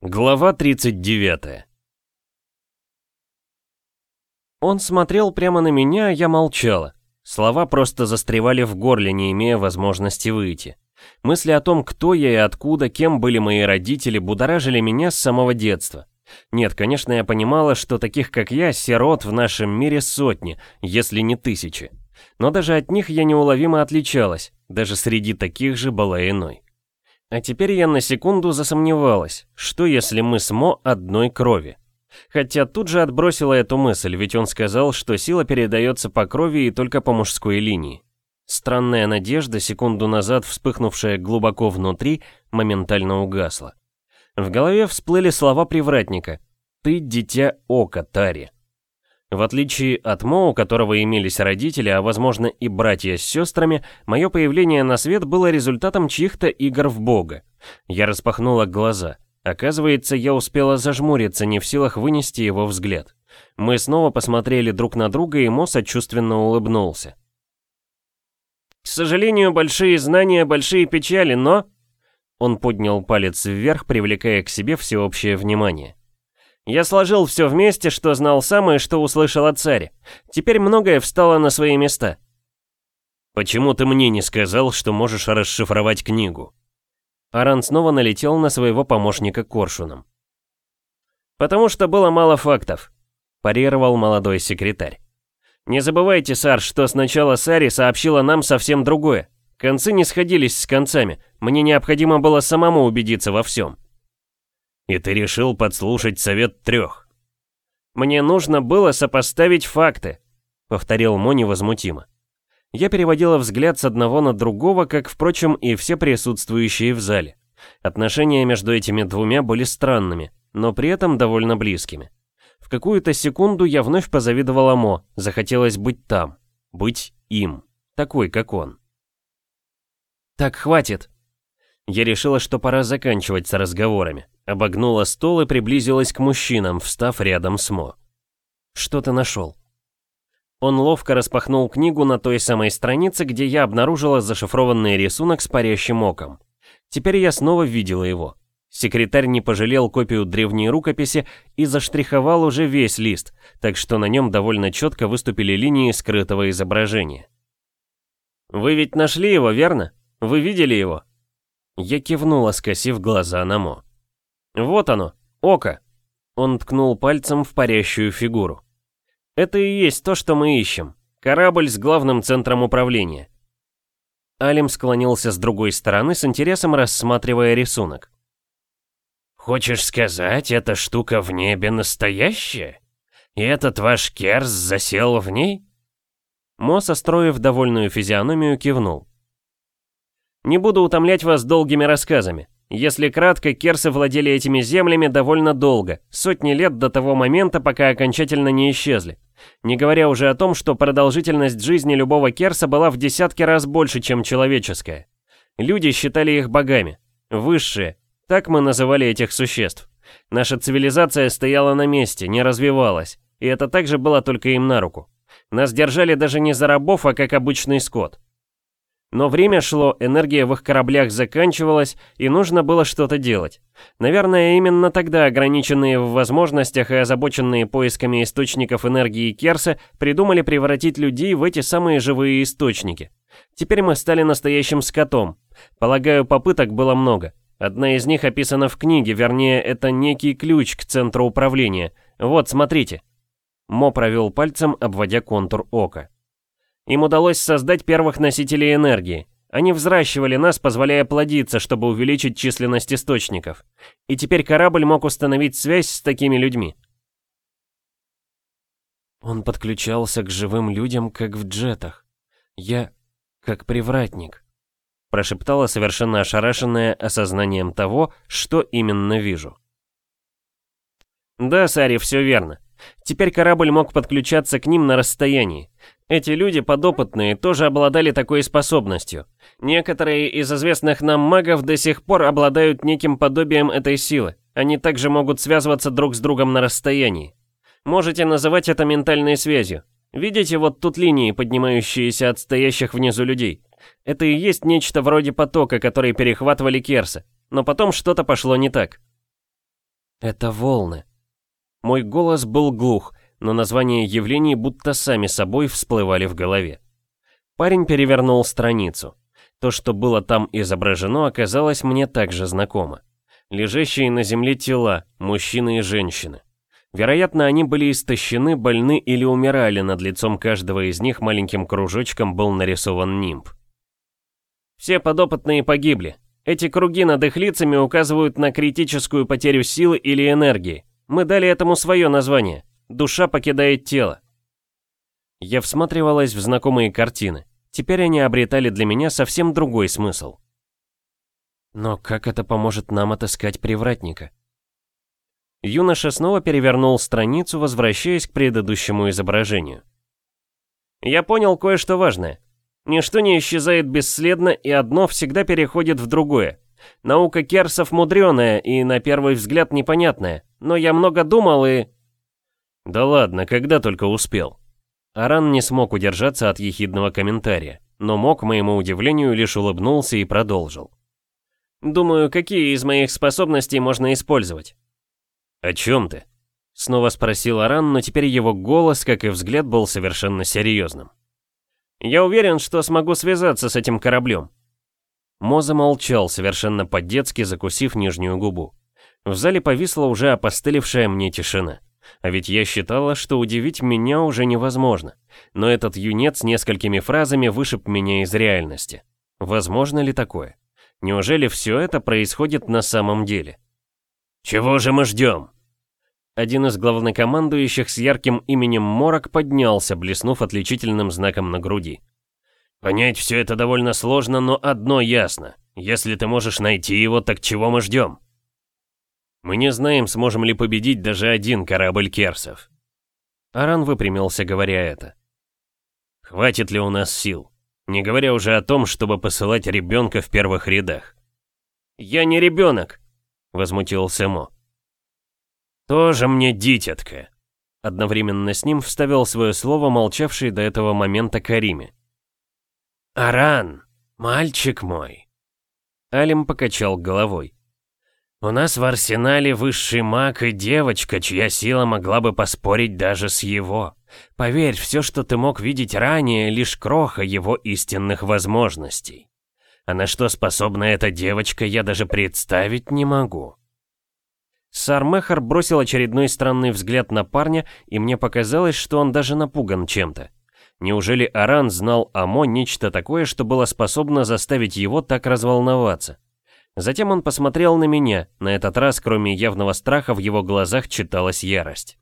Глава 39 Он смотрел прямо на меня, а я молчала. Слова просто застревали в горле, не имея возможности выйти. Мысли о том, кто я и откуда, кем были мои родители, будоражили меня с самого детства. Нет, конечно, я понимала, что таких, как я, сирот в нашем мире сотни, если не тысячи. Но даже от них я неуловимо отличалась, даже среди таких же была иной. А теперь я на секунду засомневалась, что если мы с Мо одной крови? Хотя тут же отбросила эту мысль, ведь он сказал, что сила передается по крови и только по мужской линии. Странная надежда, секунду назад вспыхнувшая глубоко внутри, моментально угасла. В голове всплыли слова привратника «Ты дитя ока, Тари». В отличие от Мо, у которого имелись родители, а возможно и братья с сестрами, мое появление на свет было результатом чьих-то игр в бога. Я распахнула глаза. Оказывается, я успела зажмуриться, не в силах вынести его взгляд. Мы снова посмотрели друг на друга, и Мо сочувственно улыбнулся. «К сожалению, большие знания, большие печали, но...» Он поднял палец вверх, привлекая к себе всеобщее внимание. Я сложил все вместе, что знал сам и что услышал от царя. Теперь многое встало на свои места. «Почему ты мне не сказал, что можешь расшифровать книгу?» Аран снова налетел на своего помощника Коршуном. «Потому что было мало фактов», – парировал молодой секретарь. «Не забывайте, Сар, что сначала Сари сообщила нам совсем другое. Концы не сходились с концами. Мне необходимо было самому убедиться во всем». И ты решил подслушать совет трех. Мне нужно было сопоставить факты, повторил Мо невозмутимо. Я переводила взгляд с одного на другого, как, впрочем, и все присутствующие в зале. Отношения между этими двумя были странными, но при этом довольно близкими. В какую-то секунду я вновь позавидовала Мо, захотелось быть там, быть им, такой, как он. «Так, хватит!» Я решила, что пора заканчивать с разговорами. Обогнула стол и приблизилась к мужчинам, встав рядом с Мо. «Что ты нашел?» Он ловко распахнул книгу на той самой странице, где я обнаружила зашифрованный рисунок с парящим оком. Теперь я снова видела его. Секретарь не пожалел копию древней рукописи и заштриховал уже весь лист, так что на нем довольно четко выступили линии скрытого изображения. «Вы ведь нашли его, верно? Вы видели его?» Я кивнула, скосив глаза на Мо. «Вот оно, око!» Он ткнул пальцем в парящую фигуру. «Это и есть то, что мы ищем. Корабль с главным центром управления». Алим склонился с другой стороны, с интересом рассматривая рисунок. «Хочешь сказать, эта штука в небе настоящая? И этот ваш Керс засел в ней?» Мо, состроив довольную физиономию, кивнул. «Не буду утомлять вас долгими рассказами. Если кратко, керсы владели этими землями довольно долго, сотни лет до того момента, пока окончательно не исчезли. Не говоря уже о том, что продолжительность жизни любого керса была в десятки раз больше, чем человеческая. Люди считали их богами. Высшие. Так мы называли этих существ. Наша цивилизация стояла на месте, не развивалась. И это также было только им на руку. Нас держали даже не за рабов, а как обычный скот. Но время шло, энергия в их кораблях заканчивалась, и нужно было что-то делать. Наверное, именно тогда ограниченные в возможностях и озабоченные поисками источников энергии Керса придумали превратить людей в эти самые живые источники. Теперь мы стали настоящим скотом. Полагаю, попыток было много. Одна из них описана в книге, вернее, это некий ключ к центру управления. Вот, смотрите. Мо провел пальцем, обводя контур ока. Им удалось создать первых носителей энергии. Они взращивали нас, позволяя плодиться, чтобы увеличить численность источников. И теперь корабль мог установить связь с такими людьми. Он подключался к живым людям, как в джетах. Я как привратник. Прошептала совершенно ошарашенная осознанием того, что именно вижу. Да, Сари, все верно. Теперь корабль мог подключаться к ним на расстоянии. Эти люди, подопытные, тоже обладали такой способностью. Некоторые из известных нам магов до сих пор обладают неким подобием этой силы. Они также могут связываться друг с другом на расстоянии. Можете называть это ментальной связью. Видите вот тут линии, поднимающиеся от стоящих внизу людей? Это и есть нечто вроде потока, который перехватывали керсы. Но потом что-то пошло не так. Это волны. Мой голос был глух, но названия явлений будто сами собой всплывали в голове. Парень перевернул страницу. То, что было там изображено, оказалось мне также знакомо. Лежащие на земле тела, мужчины и женщины. Вероятно, они были истощены, больны или умирали, над лицом каждого из них маленьким кружочком был нарисован нимб. Все подопытные погибли. Эти круги над их лицами указывают на критическую потерю силы или энергии. Мы дали этому свое название. Душа покидает тело. Я всматривалась в знакомые картины. Теперь они обретали для меня совсем другой смысл. Но как это поможет нам отыскать привратника? Юноша снова перевернул страницу, возвращаясь к предыдущему изображению. Я понял кое-что важное. Ничто не исчезает бесследно, и одно всегда переходит в другое. Наука Керсов мудреная и на первый взгляд непонятная, но я много думал и... Да ладно, когда только успел. Аран не смог удержаться от ехидного комментария, но мог, моему удивлению, лишь улыбнулся и продолжил. «Думаю, какие из моих способностей можно использовать?» «О чем ты?» Снова спросил Аран, но теперь его голос, как и взгляд, был совершенно серьезным. «Я уверен, что смогу связаться с этим кораблем». Мо замолчал, совершенно по-детски закусив нижнюю губу. В зале повисла уже опостылевшая мне тишина. А ведь я считала, что удивить меня уже невозможно. Но этот юнец несколькими фразами вышиб меня из реальности. Возможно ли такое? Неужели все это происходит на самом деле? «Чего же мы ждем?» Один из главнокомандующих с ярким именем Морок поднялся, блеснув отличительным знаком на груди. «Понять все это довольно сложно, но одно ясно. Если ты можешь найти его, так чего мы ждем?» Мы не знаем, сможем ли победить даже один корабль керсов. Аран выпрямился, говоря это. Хватит ли у нас сил? Не говоря уже о том, чтобы посылать ребенка в первых рядах. «Я не ребенок!» — возмутился Мо. «Тоже мне дитятка!» Одновременно с ним вставил свое слово молчавший до этого момента Кариме. «Аран, мальчик мой!» Алим покачал головой. У нас в арсенале высший маг и девочка, чья сила могла бы поспорить даже с его. Поверь, все, что ты мог видеть ранее, лишь кроха его истинных возможностей. А на что способна эта девочка, я даже представить не могу. Сармехар бросил очередной странный взгляд на парня, и мне показалось, что он даже напуган чем-то. Неужели Аран знал о Мо нечто такое, что было способно заставить его так разволноваться? Затем он посмотрел на меня, на этот раз, кроме явного страха, в его глазах читалась ярость.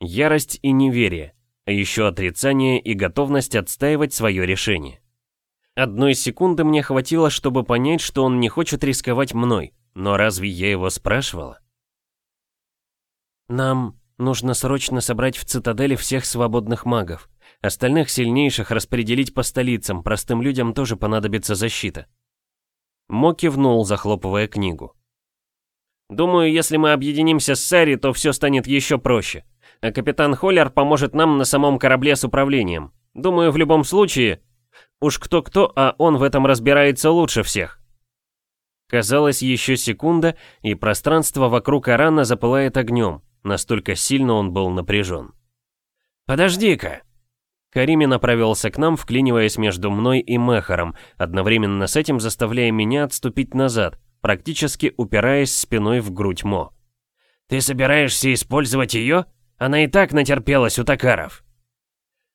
Ярость и неверие, а еще отрицание и готовность отстаивать свое решение. Одной секунды мне хватило, чтобы понять, что он не хочет рисковать мной, но разве я его спрашивала? Нам нужно срочно собрать в цитадели всех свободных магов. Остальных сильнейших распределить по столицам, простым людям тоже понадобится защита. Мо кивнул, захлопывая книгу. «Думаю, если мы объединимся с Сари, то все станет еще проще. А капитан Холлер поможет нам на самом корабле с управлением. Думаю, в любом случае, уж кто-кто, а он в этом разбирается лучше всех». Казалось, еще секунда, и пространство вокруг Арана запылает огнем. Настолько сильно он был напряжен. «Подожди-ка!» Карими направился к нам, вклиниваясь между мной и Мехаром, одновременно с этим заставляя меня отступить назад, практически упираясь спиной в грудь Мо. «Ты собираешься использовать ее? Она и так натерпелась у Такаров».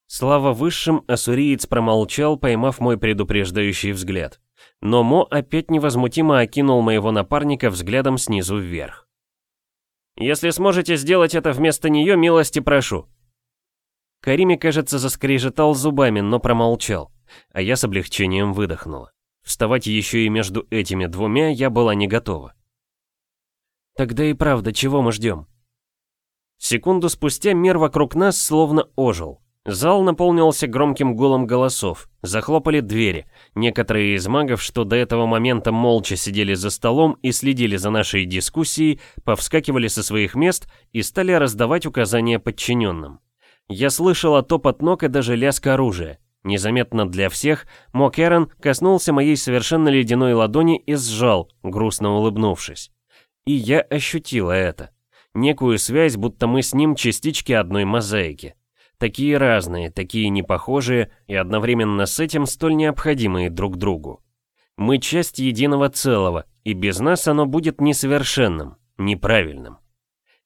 Слава высшим, ассуриец промолчал, поймав мой предупреждающий взгляд. Но Мо опять невозмутимо окинул моего напарника взглядом снизу вверх. «Если сможете сделать это вместо нее, милости прошу. Карими, кажется, заскрежетал зубами, но промолчал, а я с облегчением выдохнула. Вставать еще и между этими двумя я была не готова. Тогда и правда, чего мы ждем? Секунду спустя мир вокруг нас словно ожил. Зал наполнился громким гулом голосов, захлопали двери. Некоторые из магов, что до этого момента молча сидели за столом и следили за нашей дискуссией, повскакивали со своих мест и стали раздавать указания подчиненным. Я слышала топот ног и даже лязг оружия. Незаметно для всех, Мокерен коснулся моей совершенно ледяной ладони и сжал, грустно улыбнувшись. И я ощутила это. Некую связь, будто мы с ним частички одной мозаики. Такие разные, такие непохожие и одновременно с этим столь необходимые друг другу. Мы часть единого целого, и без нас оно будет несовершенным, неправильным.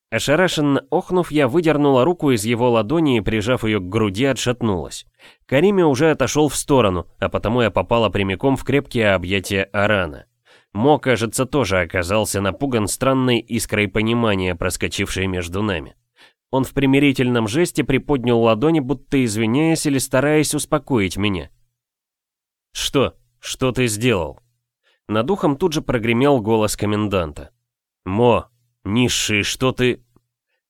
Ошарашенно охнув, я выдернула руку из его ладони и, прижав ее к груди, отшатнулась. Кариме уже отошел в сторону, а потому я попала прямиком в крепкие объятия Арана. Мо, кажется, тоже оказался напуган странной искрой понимания, проскочившей между нами. Он в примирительном жесте приподнял ладони, будто извиняясь или стараясь успокоить меня. «Что? Что ты сделал?» Над ухом тут же прогремел голос коменданта. «Мо, низший, что ты...»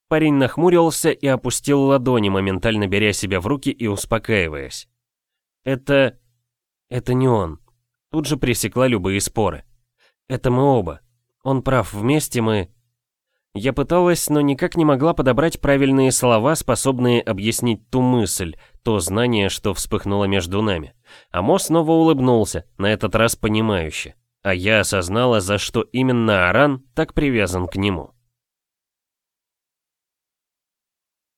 Парень нахмурился и опустил ладони, моментально беря себя в руки и успокаиваясь. «Это... это не он». Тут же пресекла любые споры. «Это мы оба. Он прав, вместе мы...» Я пыталась, но никак не могла подобрать правильные слова, способные объяснить ту мысль, то знание, что вспыхнуло между нами. А Мо снова улыбнулся, на этот раз понимающе. А я осознала, за что именно Аран так привязан к нему.